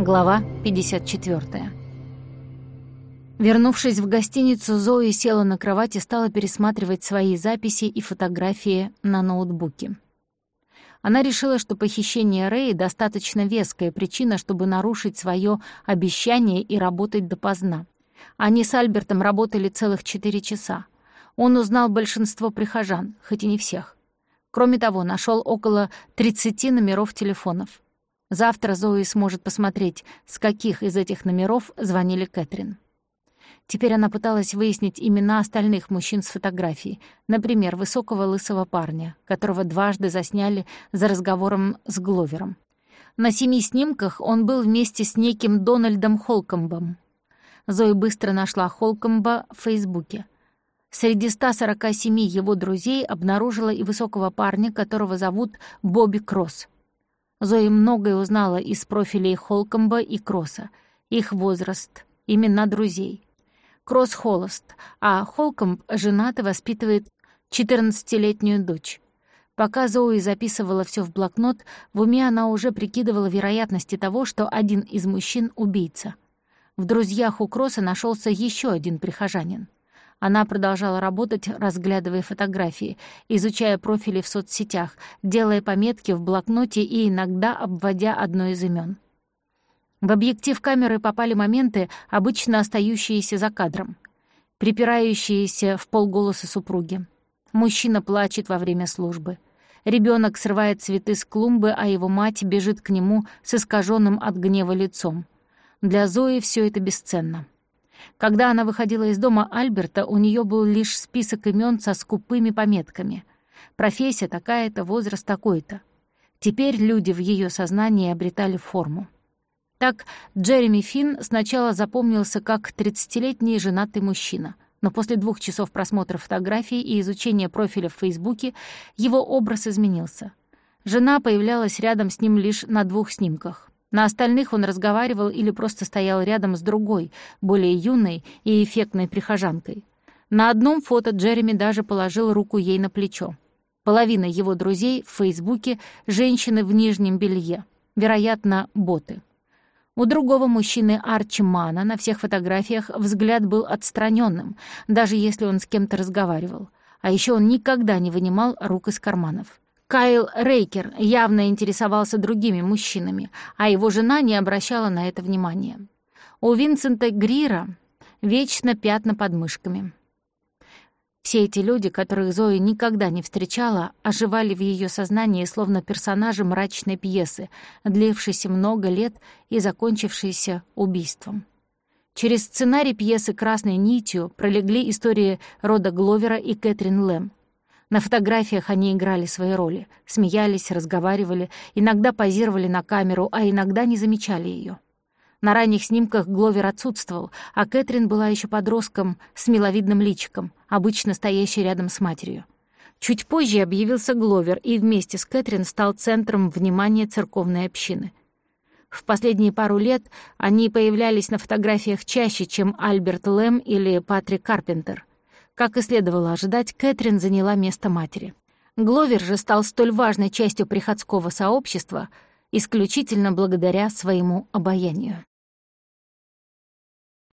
Глава 54. Вернувшись в гостиницу, Зои села на кровать и стала пересматривать свои записи и фотографии на ноутбуке. Она решила, что похищение Рэи — достаточно веская причина, чтобы нарушить свое обещание и работать допоздна. Они с Альбертом работали целых четыре часа. Он узнал большинство прихожан, хоть и не всех. Кроме того, нашел около 30 номеров телефонов. Завтра Зои сможет посмотреть, с каких из этих номеров звонили Кэтрин. Теперь она пыталась выяснить имена остальных мужчин с фотографией, например, высокого лысого парня, которого дважды засняли за разговором с Гловером. На семи снимках он был вместе с неким Дональдом Холкомбом. Зои быстро нашла Холкомба в Фейсбуке. Среди 147 его друзей обнаружила и высокого парня, которого зовут Бобби Кросс. Зои многое узнала из профилей Холкомба и Кросса, их возраст, имена друзей. Кросс холост, а Холкомб женат и воспитывает 14-летнюю дочь. Пока Зои записывала все в блокнот, в уме она уже прикидывала вероятности того, что один из мужчин — убийца. В друзьях у Кросса нашелся еще один прихожанин — она продолжала работать, разглядывая фотографии, изучая профили в соцсетях, делая пометки в блокноте и иногда обводя одно из имен. В объектив камеры попали моменты, обычно остающиеся за кадром. Припирающиеся в полголоса супруги. Мужчина плачет во время службы. Ребенок срывает цветы с клумбы, а его мать бежит к нему с искаженным от гнева лицом. Для Зои все это бесценно. Когда она выходила из дома Альберта, у нее был лишь список имен со скупыми пометками. Профессия такая-то, возраст такой-то. Теперь люди в ее сознании обретали форму. Так Джереми Финн сначала запомнился как 30-летний женатый мужчина, но после двух часов просмотра фотографий и изучения профиля в Фейсбуке его образ изменился. Жена появлялась рядом с ним лишь на двух снимках. На остальных он разговаривал или просто стоял рядом с другой, более юной и эффектной прихожанкой. На одном фото Джереми даже положил руку ей на плечо. Половина его друзей в Фейсбуке — женщины в нижнем белье, вероятно, боты. У другого мужчины Арчи Мана на всех фотографиях взгляд был отстраненным, даже если он с кем-то разговаривал. А еще он никогда не вынимал рук из карманов. Кайл Рейкер явно интересовался другими мужчинами, а его жена не обращала на это внимания. У Винсента Грира вечно пятна под мышками. Все эти люди, которых Зоя никогда не встречала, оживали в ее сознании словно персонажи мрачной пьесы, длившейся много лет и закончившейся убийством. Через сценарий пьесы «Красной нитью» пролегли истории Рода Гловера и Кэтрин Лэм. На фотографиях они играли свои роли, смеялись, разговаривали, иногда позировали на камеру, а иногда не замечали ее. На ранних снимках Гловер отсутствовал, а Кэтрин была еще подростком с миловидным личиком, обычно стоящей рядом с матерью. Чуть позже объявился Гловер и вместе с Кэтрин стал центром внимания церковной общины. В последние пару лет они появлялись на фотографиях чаще, чем Альберт Лэм или Патрик Карпентер. Как и следовало ожидать, Кэтрин заняла место матери. Гловер же стал столь важной частью приходского сообщества исключительно благодаря своему обаянию.